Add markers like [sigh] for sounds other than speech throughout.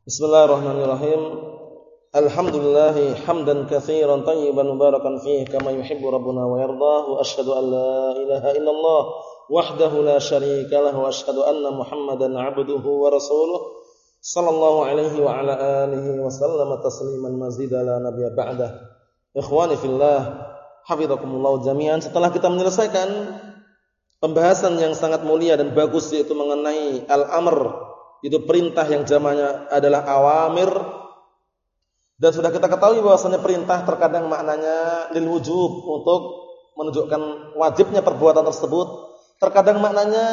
Bismillahirrahmanirrahim. Alhamdulillah hamdan katsiran tayyiban mubarakan fihi kama yuhibbu rabbuna wa yardah wa asyhadu an la ilaha illallah wahdahu la syarika lahu wa asyhadu anna Muhammadan 'abduhu wa rasuluh sallallahu alaihi wa ala alihi wa sallama tasliman mazida la nabiyya ba'dah. Ikhwani fillah, hafizakumullah jami'an. Setelah kita menyelesaikan pembahasan yang sangat mulia dan bagus yaitu mengenai al-amr itu perintah yang jamaknya adalah awamir. Dan sudah kita ketahui bahwasanya perintah terkadang maknanya lil wujub untuk menunjukkan wajibnya perbuatan tersebut. Terkadang maknanya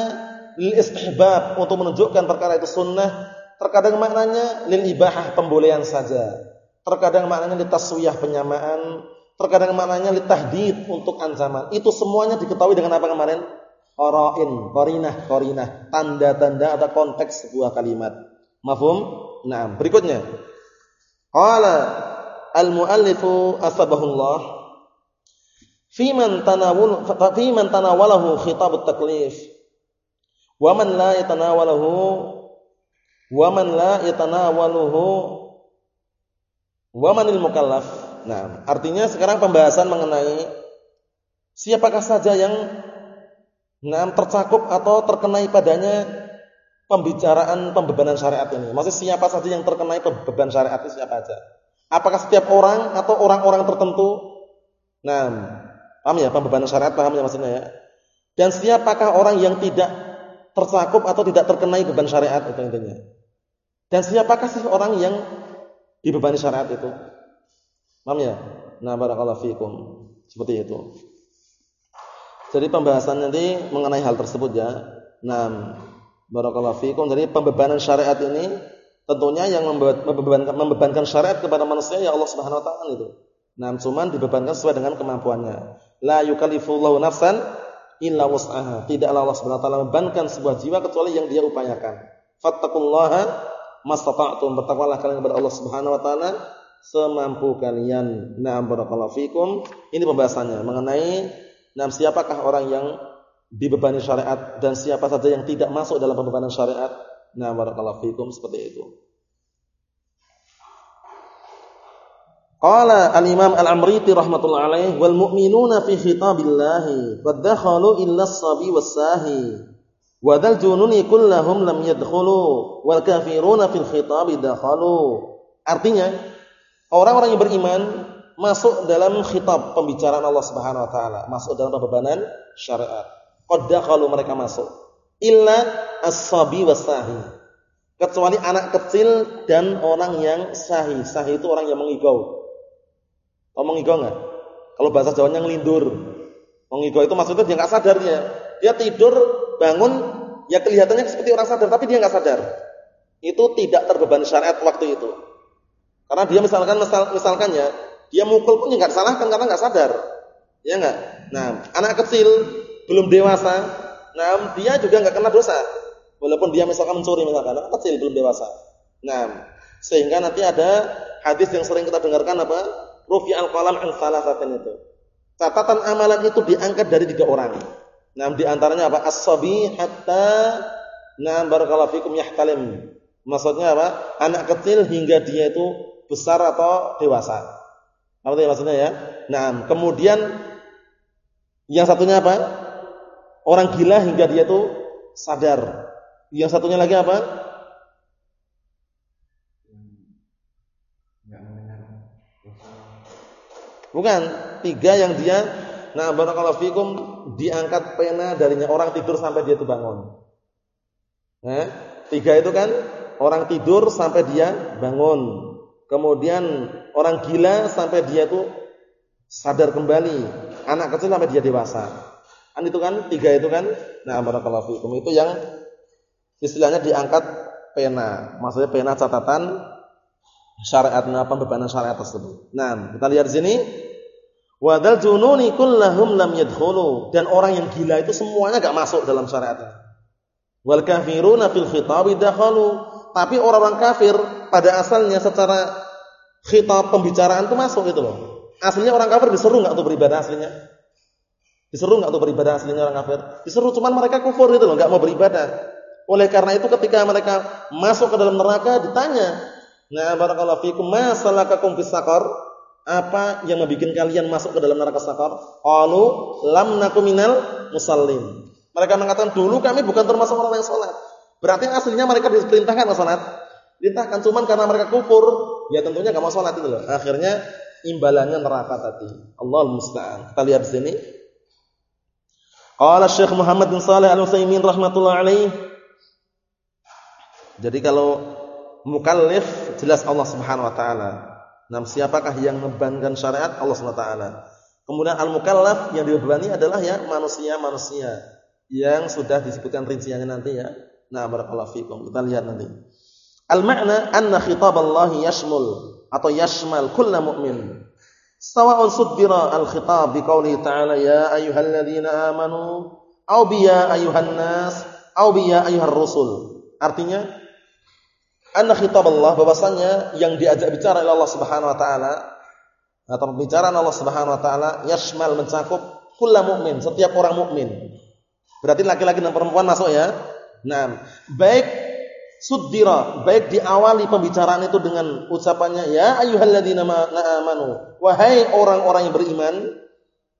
lil istihbab untuk menunjukkan perkara itu sunnah. Terkadang maknanya lil ibahah pembolehan saja. Terkadang maknanya li taswiyah penyamaan. Terkadang maknanya li tahdid untuk ancaman. Itu semuanya diketahui dengan apa kemarin Qara'in, qarinah, qarinah, tanda-tanda atau konteks sebuah kalimat. Mafhum? Nah, berikutnya. Qala al-muallifu asbahullah fi man tanawul fi man tanawalahu khitab at-taklif wa man la yatanawalahu wa man la yatanawaluhu wa manil mukallaf. Nah, artinya sekarang pembahasan mengenai siapakah saja yang nah tercakup atau terkenai padanya pembicaraan pembebanan syariat ini. Maksudnya siapa saja yang terkenai beban syariat itu siapa saja? Apakah setiap orang atau orang-orang tertentu? Nah, paham ya pembebanan syariat paham ya maksudnya ya? Dan siapakah orang yang tidak tercakup atau tidak terkenai beban syariat itu intinya? Dan siapakah sih orang yang dibebani syariat itu? Paham ya? Nah, barakallahu fikum. Seperti itu. Jadi pembahasan nanti mengenai hal tersebut ya. Nah, barakallahu fikum. Jadi pembebanan syariat ini tentunya yang membebankan, membebankan syariat kepada manusia ya Allah Subhanahu wa taala itu. Nah, cuman dibebankan sesuai dengan kemampuannya. La yukallifullahu nafsan illa wus'aha. Tidaklah Allah Subhanahu wa taala membebankan sebuah jiwa kecuali yang dia upayakan. Fattaqullaha mastata'tum. Bertakwalah kalian kepada Allah Subhanahu wa taala semampu kalian. Nah, barakallahu fikum. Ini pembahasannya mengenai Nah, siapakah orang yang dibebani syariat dan siapa saja yang tidak masuk dalam pembebanan syariat? Nah, barakallahu fikum seperti itu. Qala al-Imam Al-Amriti rahmatullah alaih wal mu'minuna fi khitabillahi qad dakhalu illa as-sabi was-sahi wa dzal jununi kullahum lam yadkhulu wal kafiruna fil khitabi dakhalu. Artinya orang-orang yang beriman masuk dalam khitab pembicaraan Allah Subhanahu wa taala, masuk dalam pembebanan syariat. Qad kalau mereka masuk. Illa as-sabi wasahi. Kecuali anak kecil dan orang yang sahih. Sahih itu orang yang mengigau. Tahu mengigau enggak? Kalau bahasa Jawanya ngelindur. Mengigau itu maksudnya dia enggak sadar dia. Dia tidur, bangun, ya kelihatannya seperti orang sadar tapi dia enggak sadar. Itu tidak terbebani syariat waktu itu. Karena dia misalkan misal, misalkan ya, dia mukul pun enggak salahkan karena enggak sadar. Ya enggak? Nah, anak kecil belum dewasa, nah dia juga enggak kena dosa. Walaupun dia misalkan mencuri misalkan, anak kecil belum dewasa. Nah, sehingga nanti ada hadis yang sering kita dengarkan apa? Rufi al-qalam an salasatin itu. Catatan amalan itu diangkat dari tiga orang. Nah, di antaranya apa? As-sabi hatta na barakallahu fikum yahtalim. Maksudnya apa? Anak kecil hingga dia itu besar atau dewasa. Apa maksudnya ya? Nah, kemudian yang satunya apa? Orang gila hingga dia itu sadar. Yang satunya lagi apa? Bukan, tiga yang dia nah barakallahu fikum diangkat pena darinya orang tidur sampai dia itu bangun. Nah, tiga itu kan orang tidur sampai dia bangun. Kemudian orang gila sampai dia itu sadar kembali. Anak kecil sampai dia dewasa. Kan itu kan tiga itu kan. Nah, barakallahu fikum itu yang istilahnya diangkat pena. Maksudnya pena catatan syariatnya pembebanan syariat tersebut. Nah, kita lihat di sini. Wadal jununi kullahum lam yadkhulu dan orang yang gila itu semuanya enggak masuk dalam syariat. Wal kafiruna fil khitabi. Tapi orang-orang kafir pada asalnya secara khitab pembicaraan itu masuk itu loh. Aslinya orang kafir diseru nggak untuk beribadah aslinya? Diseru nggak untuk beribadah aslinya orang kafir? Diseru cuman mereka kufur itu loh, nggak mau beribadah. Oleh karena itu ketika mereka masuk ke dalam neraka ditanya, Nah, barakallahu fikum, ma salakakum fis saqar? Apa yang membuat kalian masuk ke dalam neraka sakar? Qalu lam nakum minal musallin. Mereka mengatakan dulu kami bukan termasuk orang yang salat. Berarti aslinya mereka diperintahkan salat. Perintahkan cuman karena mereka kufur, ya tentunya enggak mau salat itu loh. Akhirnya imbalannya neraka tadi. Allah musta'an. Kita lihat di sini. Qala Syekh Muhammad bin Shalih Al-Utsaimin rahimatullah alaih. Jadi kalau mukallif jelas Allah Subhanahu wa taala. Nah, siapakah yang membebankan syariat? Allah Subhanahu wa taala. Kemudian al-mukallaf yang dibebani adalah ya manusia-manusia yang sudah disebutkan rinciannya nanti ya. Nah, barakallahu fikum. Kita lihat nanti. Al-ma'na anna khitab Allah yashmul atau yashmal kulla mu'min. Sawa'un suddira al-khitab biqauli ta'ala ya ayyuhalladzina amanu aw bi ya ayyuhan nas aw bi ya ayyuhar rusul. Artinya anna khitab Allah bahwasanya yang diajak bicara oleh Allah Subhanahu wa taala atau pembicaraan Allah Subhanahu wa taala yashmal mencakup kulla mu'min, setiap orang mukmin. Berarti laki-laki dan perempuan masuk ya. Nah, baik Suddira, baik diawali pembicaraan itu dengan ucapannya ya ayyuhalladzina amanu, wahai orang-orang yang beriman.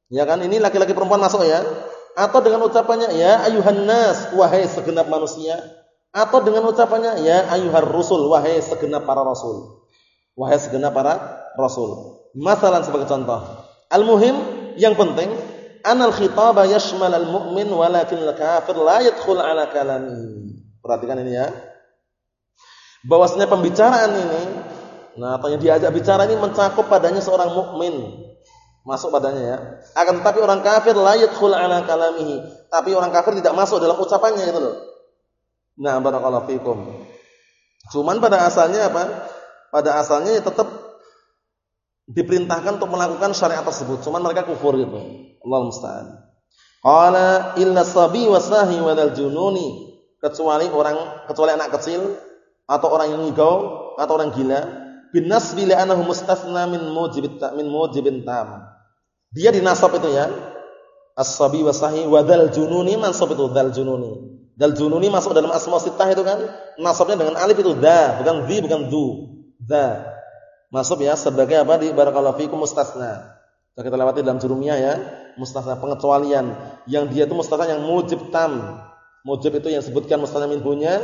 Ya kan? Ini laki-laki perempuan masuk ya. Atau dengan ucapannya ya ayuhan nas, wahai segenap manusia. Atau dengan ucapannya ya ayuhar rusul, wahai segenap para rasul. Wahai segenap para rasul. Masalah sebagai contoh. Al-muhim yang penting anal khitaba yashmal al-mu'min walakin al-kafir la yadkhul ala kalami. Perhatikan ini ya bahwasanya pembicaraan ini nah atau yang diajak bicara ini mencakup padanya seorang mukmin. Masuk padanya ya. Akan tetapi orang kafir la yadkhul ala kalamihi. Tapi orang kafir tidak masuk dalam ucapannya itu loh. Nah barakallahu fikum. Cuman pada asalnya apa? Pada asalnya ya tetap diperintahkan untuk melakukan syariat tersebut. Cuman mereka kufur gitu. Allah musta'an. Qala illa sabi wasahi wadal jununi. Kecuali orang kecuali anak kecil atau orang yang ngigau atau orang gila. Binas bila anahu mustasna min mujibit min mujibin tam. Dia dinasab itu ya. As-sabi wa sahih wa dal jununi mansab itu dal jununi. Dal jununi masuk dalam asma sitah itu kan nasabnya dengan alif itu da bukan di bukan du. Da masuk ya sebagai apa? Di barakallahu fikum mustasna kita lewati dalam jurumiyah ya. Mustasna pengecualian. Yang dia itu mustasna yang mujib tam. Mujib itu yang sebutkan mustasna minhunya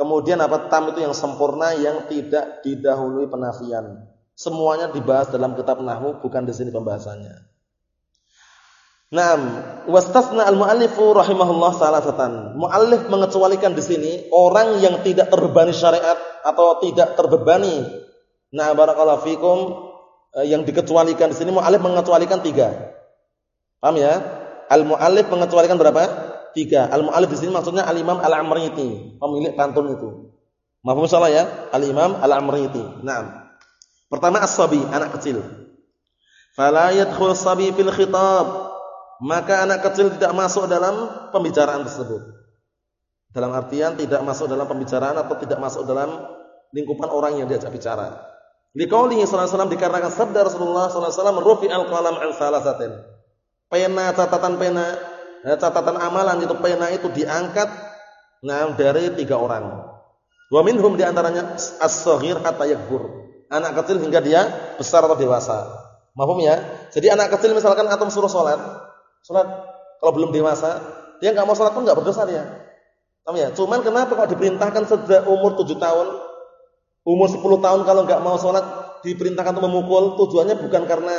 Kemudian apa tam itu yang sempurna yang tidak didahului penafian. Semuanya dibahas dalam kitab nahwu bukan di sini pembahasannya. Naam, wastasna al-muallifu rahimahullah salasatan. Muallif mengecualikan di sini orang yang tidak terbebani syariat atau tidak terbebani. Nah, barakallahu fikum eh, yang dikecualikan di sini muallif mengecualikan tiga. Paham ya? Al-muallif mengecualikan berapa? Tiga. Al-mu'alif di sini maksudnya Al-Imam Al-Amriti, pemilik pantun itu. Mahfum salah ya? Al-Imam Al-Amriti. Naam. Pertama as-sabi, anak kecil. Fala yadkhul sabi fil khitab. Maka anak kecil tidak masuk dalam pembicaraan tersebut. Dalam artian tidak masuk dalam pembicaraan atau tidak masuk dalam lingkupan orang yang diajak bicara. Liqaulihi sallallahu alaihi wasallam dikarenakan sabda Rasulullah sallallahu alaihi wasallam rufi'al qalam an salasatin. Pena catatan pena nah, catatan amalan itu pena itu diangkat nah dari tiga orang. Wa minhum di antaranya as-saghir hatta yakbur. Anak kecil hingga dia besar atau dewasa. Mahfum ya? Jadi anak kecil misalkan atom suruh salat, salat kalau belum dewasa, dia enggak mau salat pun enggak berdosa dia. Paham ya? Cuman kenapa kalau diperintahkan sejak umur 7 tahun, umur 10 tahun kalau enggak mau salat diperintahkan untuk memukul, tujuannya bukan karena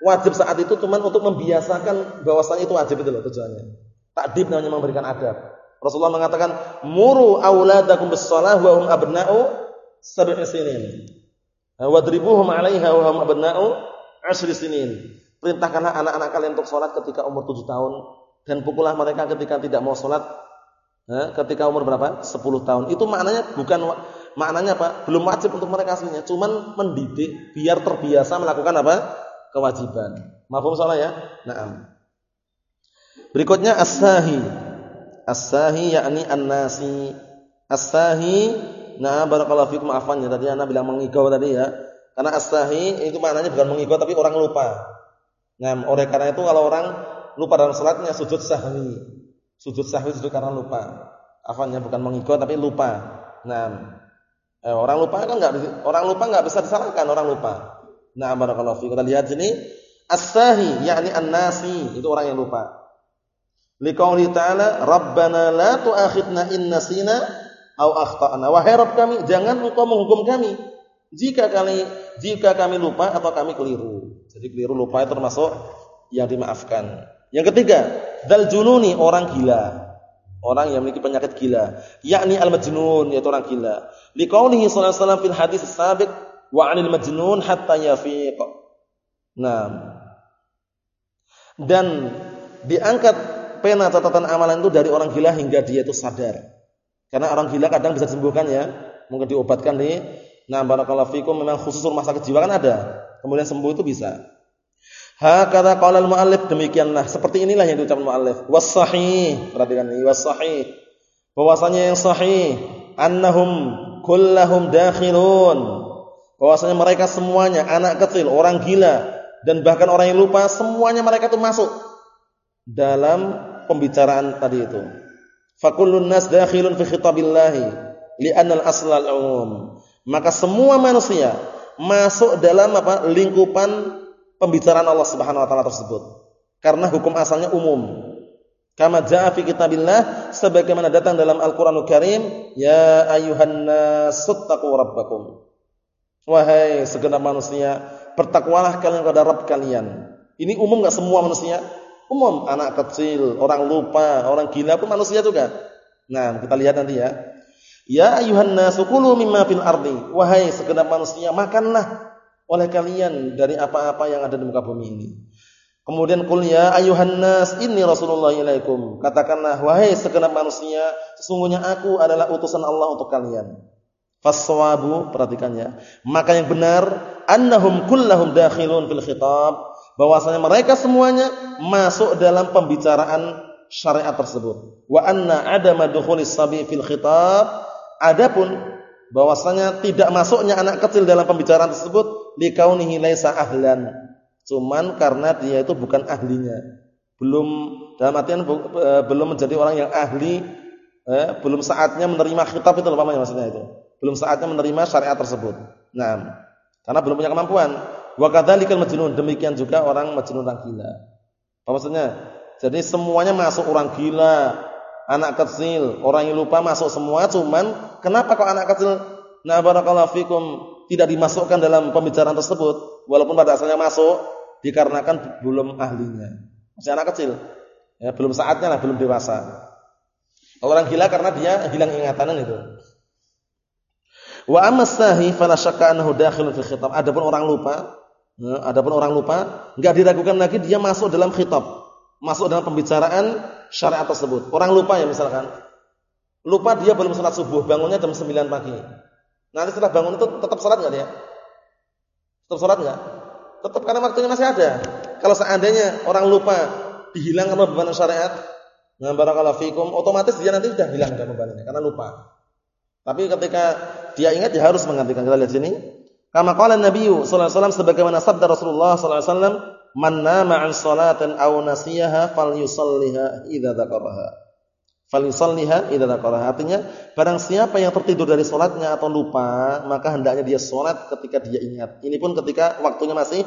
wajib saat itu cuma untuk membiasakan bahwasanya itu wajib itu loh tujuannya. Takdib namanya memberikan adab. Rasulullah mengatakan, "Muru auladakum bis-shalah wa hum abna'u sab'i sinin." Wadribuhum 'alaiha wa hum abna'u 'ashri sinin. Perintahkanlah anak-anak kalian untuk salat ketika umur 7 tahun dan pukullah mereka ketika tidak mau salat ketika umur berapa? 10 tahun. Itu maknanya bukan maknanya apa? Belum wajib untuk mereka aslinya, cuman mendidik biar terbiasa melakukan apa? Kewajiban. Mafhum salah ya? Naam. Berikutnya as-sahi. As-sahi yakni an-nasi. As-sahi, nah barakallahu fikum ya tadi ana bilang mengigau tadi ya. Karena as-sahi itu maknanya bukan mengigau tapi orang lupa. Nah, oleh karena itu kalau orang lupa dalam salatnya sujud sahwi. Sujud sahwi sujud karena lupa. Afannya bukan mengigau tapi lupa. Nah, Eh, orang lupa kan enggak orang lupa enggak bisa disalahkan orang lupa. Nah, barakallahu fi. Kita lihat sini as-sahi yakni an-nasi, itu orang yang lupa. Liqauli ta'ala, "Rabbana la tu'akhidna in nasina aw akhtana." Wahai Rabb kami, jangan engkau menghukum kami jika kami jika kami lupa atau kami keliru. Jadi keliru lupa itu termasuk yang dimaafkan. Yang ketiga, dal jununi orang gila. Orang yang memiliki penyakit gila, yakni al-majnun yaitu orang gila. Liqaulihi sallallahu alaihi wasallam fil hadis sabiq wa 'anil majnun hatta yafiq. Nah. Dan diangkat pena catatan amalan itu dari orang gila hingga dia itu sadar. Karena orang gila kadang bisa disembuhkan ya, mungkin diobatkan nih. Nah, barakallahu fikum memang khusus rumah sakit jiwa kan ada. Kemudian sembuh itu bisa. Hakata qala al-muallif demikianlah seperti inilah yang diucapkan muallif. Was sahih, perhatikan ini was sahih. Bahwasanya yang sahih annahum kullahum dakhilun. Bahwasanya mereka semuanya anak kecil, orang gila dan bahkan orang yang lupa semuanya mereka itu masuk dalam pembicaraan tadi itu. Fakullun nas dakhilun fi khitabillahi li'anna al-asla al-umum. Maka semua manusia masuk dalam apa? lingkupan pembicaraan Allah Subhanahu wa taala tersebut. Karena hukum asalnya umum. Kama jaa fi kitabillah sebagaimana datang dalam Al-Qur'anul Karim, ya ayuhan nasuttaqu rabbakum. Wahai segenap manusia, bertakwalah kalian kepada Rabb kalian. Ini umum enggak semua manusia? Umum, anak kecil, orang lupa, orang gila pun manusia juga. Nah, kita lihat nanti ya. Ya ayuhan nasukulu mimma fil ardi. Wahai segenap manusia, makanlah oleh kalian dari apa-apa yang ada di muka bumi ini. Kemudian kul ya ayuhan nas inni rasulullah ilaikum. Katakanlah wahai segenap manusia, sesungguhnya aku adalah utusan Allah untuk kalian. Faswabu perhatikan ya. Maka yang benar annahum kullahum dakhilun fil khitab, bahwasanya mereka semuanya masuk dalam pembicaraan syariat tersebut. Wa anna adama dukhulis sabi fil khitab, adapun bahwasanya tidak masuknya anak kecil dalam pembicaraan tersebut likaunihi laisa ahlan. Cuman karena dia itu bukan ahlinya. Belum dalam artian e, belum menjadi orang yang ahli, eh, belum saatnya menerima khitab itu apa maksudnya itu. Belum saatnya menerima syariat tersebut. Nah, karena belum punya kemampuan. Wa kadzalikal majnun, demikian juga orang majnun orang gila. Apa maksudnya? Jadi semuanya masuk orang gila, anak kecil, orang yang lupa masuk semua, cuman kenapa kok anak kecil Nah barakallahu fikum tidak dimasukkan dalam pembicaraan tersebut walaupun pada asalnya masuk dikarenakan belum ahlinya. Masih anak kecil. Ya, belum saatnya lah, belum dewasa. Orang gila karena dia hilang ingatan itu. Wa amma sahi fala syakka annahu dakhilun fil khitab. Adapun orang lupa, ya, adapun orang lupa, enggak diragukan lagi dia masuk dalam khitab, masuk dalam pembicaraan syariat tersebut. Orang lupa ya misalkan. Lupa dia belum salat subuh, bangunnya jam 9 pagi. Nanti setelah bangun itu tetap sholat nggak dia? Tetap sholat nggak? Tetap karena waktunya masih ada. Kalau seandainya orang lupa dihilangkan beban syariat, nah barakallahu fikum, otomatis dia nanti sudah hilang dari bebannya karena lupa. Tapi ketika dia ingat dia harus menggantikan. Kita lihat sini. Kama qala Nabi sallallahu alaihi wasallam sebagaimana sabda Rasulullah sallallahu alaihi wasallam, "Man nama 'an salatin aw nasiyaha falyusalliha idza dzakaraha." Falisalliha idza dzakaraha. Artinya, barang siapa yang tertidur dari salatnya atau lupa, maka hendaknya dia salat ketika dia ingat. Ini pun ketika waktunya masih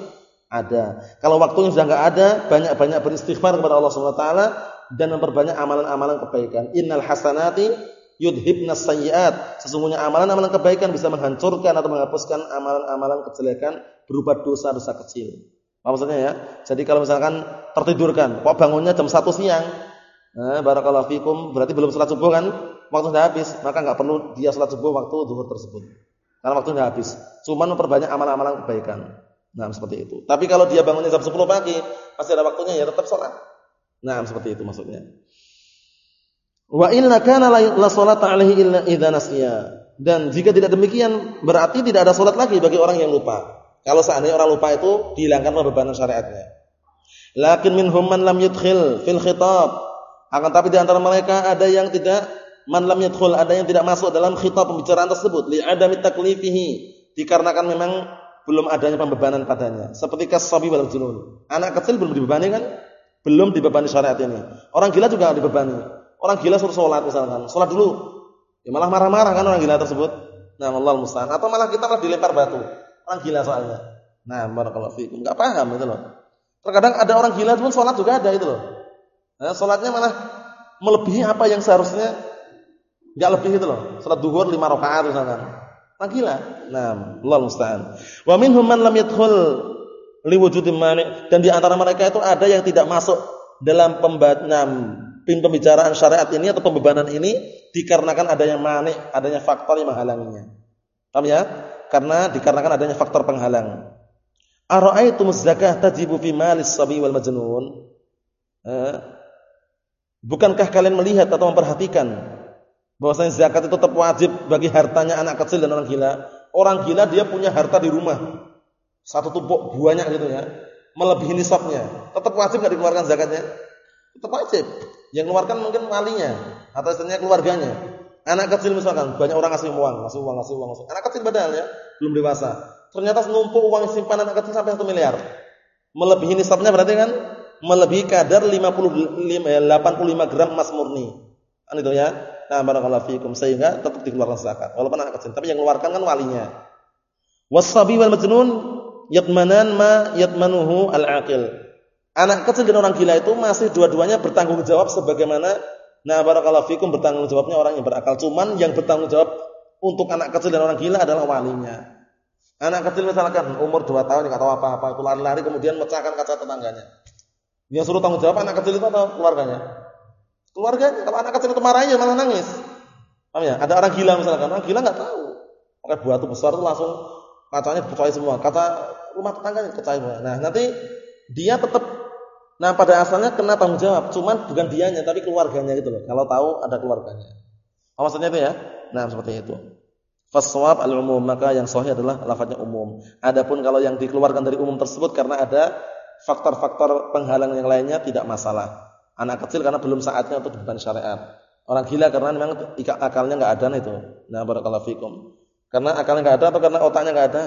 ada. Kalau waktunya sudah enggak ada, banyak-banyak beristighfar kepada Allah Subhanahu wa taala dan memperbanyak amalan-amalan kebaikan. Innal hasanati yudhibnas sayyiat. Sesungguhnya amalan-amalan kebaikan bisa menghancurkan atau menghapuskan amalan-amalan kejelekan berupa dosa-dosa kecil. Maksudnya ya? Jadi kalau misalkan tertidurkan, kok bangunnya jam 1 siang, Nah, barakallahu fikum, berarti belum salat subuh kan? Waktu sudah habis, maka enggak perlu dia salat subuh waktu zuhur tersebut. Karena waktu sudah habis. Cuma memperbanyak amalan-amalan kebaikan. Nah, seperti itu. Tapi kalau dia bangunnya jam 10 pagi, masih ada waktunya ya tetap salat. Nah, seperti itu maksudnya. Wa inna kana la salata alaihi illa idza nasiya. Dan jika tidak demikian, berarti tidak ada salat lagi bagi orang yang lupa. Kalau seandainya orang lupa itu dihilangkan beban syariatnya. Lakin minhum man lam yudkhil fil khitab akan tapi di antara mereka ada yang tidak man lam yadkhul, ada yang tidak masuk dalam khitab pembicaraan tersebut li adami taklifihi, dikarenakan memang belum adanya pembebanan padanya. Seperti kasabi wal junun. Anak kecil belum dibebani kan? Belum dibebani syariat ini. Orang gila juga dibebani. Orang gila suruh sholat misalkan. Sholat dulu. Ya malah marah-marah kan orang gila tersebut. Nah, Allah musta'an. Atau malah kita malah dilempar batu. Orang gila soalnya. Nah, barakallahu fikum. Enggak paham itu loh. Terkadang ada orang gila pun sholat juga ada itu loh. Nah, sholatnya malah melebihi apa yang seharusnya enggak lebih itu loh. Salat duhur 5 rakaat misalkan. Orang gila. Nah, Allah musta'an. Wa minhum man lam yadkhul liwujudi mani dan di antara mereka itu ada yang tidak masuk dalam pembahasan pembicaraan syariat ini atau pembebanan ini dikarenakan adanya mani, adanya faktor yang menghalanginya. Paham ya? Karena dikarenakan adanya faktor penghalang. Ara'aitumuz zakah tajibu fi malis sabi wal majnun? Eh, bukankah kalian melihat atau memperhatikan bahwasanya zakat itu tetap wajib bagi hartanya anak kecil dan orang gila? Orang gila dia punya harta di rumah satu tumpuk banyak gitu ya, melebihi nisabnya, tetap wajib nggak dikeluarkan zakatnya? Tetap wajib. Yang keluarkan mungkin walinya atau istilahnya keluarganya. Anak kecil misalkan, banyak orang ngasih uang, ngasih uang, ngasih uang, ngasih. Anak kecil padahal ya, belum dewasa. Ternyata numpuk uang simpanan anak kecil sampai 1 miliar. Melebihi nisabnya berarti kan melebihi kadar 50 85 gram emas murni. Kan itu ya. Nah, barakallahu fikum sehingga tetap dikeluarkan zakat walaupun anak kecil, tapi yang keluarkan kan walinya. Wasabi wal majnun yatmanan ma yatmanuhu al-aqil. Anak kecil dan orang gila itu masih dua-duanya bertanggung jawab sebagaimana nah barakallahu fikum bertanggung jawabnya orang yang berakal. Cuman yang bertanggung jawab untuk anak kecil dan orang gila adalah walinya. Anak kecil misalkan umur 2 tahun enggak tahu apa-apa, itu lari-lari kemudian mecahkan kaca tetangganya. Yang suruh tanggung jawab anak kecil itu atau keluarganya? Keluarganya. Kalau anak kecil itu marahnya malah nangis. Paham ya? Ada orang gila misalkan, orang gila enggak tahu. Pakai batu besar itu langsung kacanya dipecahin semua. Kata rumah tetangganya pecahin semua. Nah, nanti dia tetap nah pada asalnya kena tanggung jawab, cuman bukan dianya tapi keluarganya gitu loh. Kalau tahu ada keluarganya. Oh, maksudnya itu ya? Nah, seperti itu. Faswab al-umum, maka yang sahih adalah lafadznya umum. Adapun kalau yang dikeluarkan dari umum tersebut karena ada faktor-faktor penghalang yang lainnya tidak masalah. Anak kecil karena belum saatnya untuk beban syariat. Orang gila karena memang akalnya enggak ada itu. Nah, barakallahu fikum. Karena akalnya nggak ada atau karena otaknya nggak ada?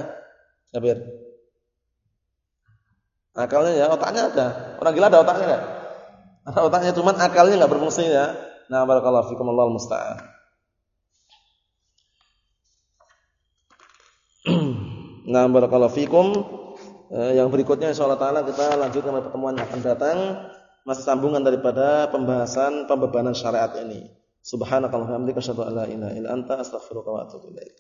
Jabir. Akalnya ya, otaknya ada. Orang gila ada otaknya nggak? Ada otaknya, cuman akalnya nggak berfungsi ya. Nah, barakallahu fikum Allah musta'an. [clears throat] nah, barakallahu fikum. Eh, yang berikutnya insyaallah taala kita lanjutkan pada pertemuan yang akan datang masih sambungan daripada pembahasan pembebanan syariat ini. Subhanakallahumma wa bihamdika asyhadu an la ilaha illa anta astaghfiruka wa atubu ilaik.